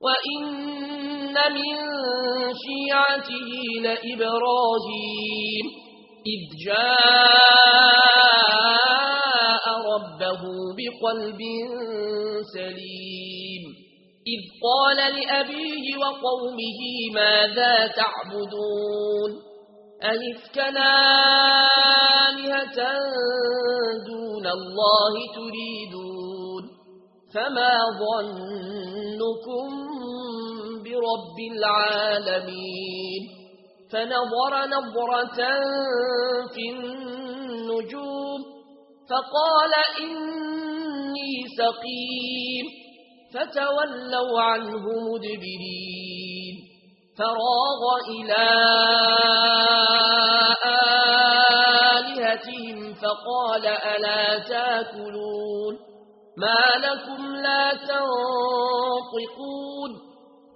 وَإِنَّ مِن شِيعَتِهِ لَإِبْرَاهِيمَ إِذْ جَاءَ رَبَّهُ بِقَلْبٍ سَلِيمٍ إِذْ قَالَ لِأَبِيهِ وَقَوْمِهِ مَاذَا تَعْبُدُونَ أَلِفْكَنَا آلِهَةً دُونَ اللَّهِ تُرِيدُونَ فَمَا ظَنُّكُمْ رب العالمين. فنظر نظرة في النجوم فقال إني سقيم. فتولوا عنه مدبرين. فراغ إلى آلهتهم فقال ألا تأكلون؟ ما لكم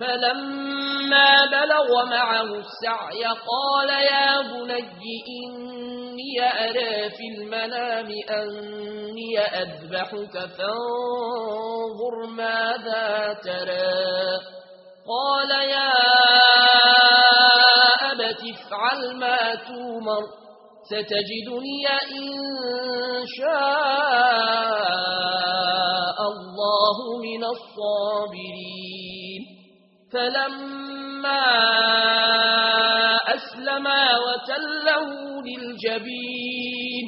فلما بلغ معه السعي قال يا بني إني أرى في المنام أني أذبحك فانظر ماذا ترى قال يا أبت افعل ما تومر ستجدني إن شاء الله من الصابرين فلما أسلما وتله للجبين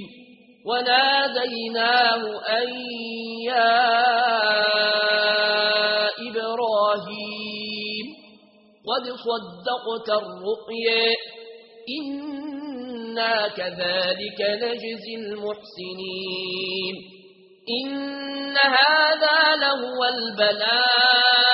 وناديناه أن يا إبراهيم قد صدقت الرؤية إنا كذلك نجزي المحسنين إن هذا لهو البلاء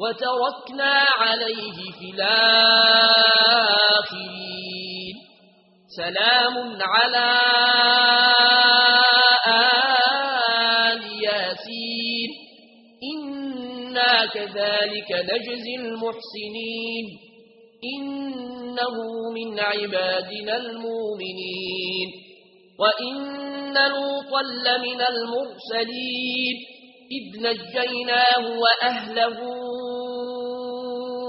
وتركنا عليه في الآخرين. سلام على آل ياسين. إنا كذلك نجزي المحسنين. إنه من عبادنا المؤمنين. وإن لوطا لمن المرسلين. إذ نجيناه وأهله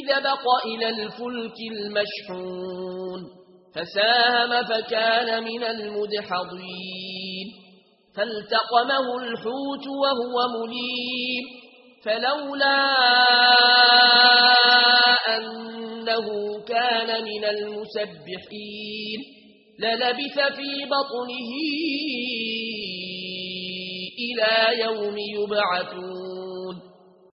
إذا بق إلى الفلك المشحون فساهم فكان من المدحضين. فالتقمه الحوت وهو مليم فلولا أنه كان من المسبحين. للبث في بطنه إلى يوم يبعثون.